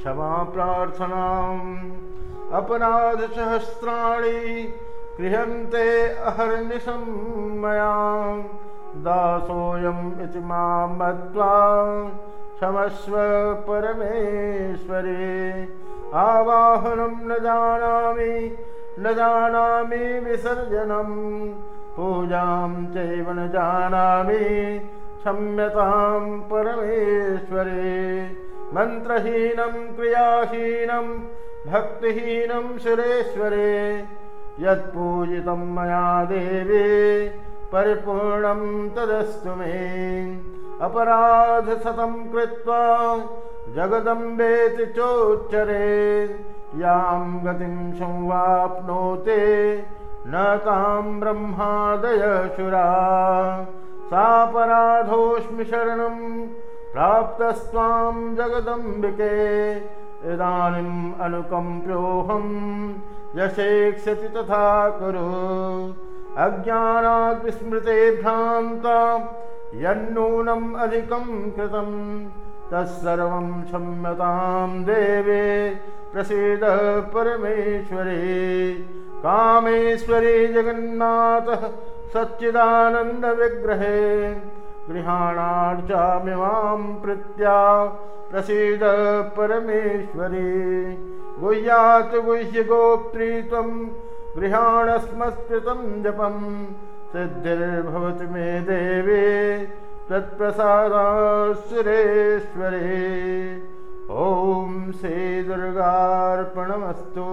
क्षमाप्रार्थनाम्। अपराधसहस्राणि गृह्यन्ते अहर्निशं मया दासोऽयम् इति मां मत्वा क्षमस्व परमेश्वरे। आवाहनं न जानामि न जानामि विसर्जनं पूजां चैव न जानामि क्षम्यतां परमेश्वरे मन्त्रहीनं क्रियाहीनं भक्तिहीनं सुरेश्वरे यत्पूजितं मया देवे परिपूर्णं तदस्तु मे। अपराधशतं कृत्वा जगदम्बेति चोच्चरे यां गतिं संवाप्नोते न तां ब्रह्मादयशुरा। सापराधोऽस्मि शरणं प्राप्तस्त्वां जगदम्बिके। इदानीम् अनुकम्प्योऽहं यशेक्षति तथा कुरु। अज्ञानात् विस्मृते भ्रान्ता यन्नूनम् अधिकं कृतं तत्सर्वं क्षम्यतां देवे प्रसीद परमेश्वरे। कामेश्वरे जगन्नाथः सच्चिदानन्दविग्रहे गृहाणार्चामि मां प्रीत्या प्रसीद परमेश्वरी। गुह्यात् गुह्यगोप्त्री त्वं गृहाणस्मत्कृतं जपं। सिद्धिर्भवति मे देवे तत्प्रसादासुरेश्वरे। ॐ श्रीदुर्गार्पणमस्तु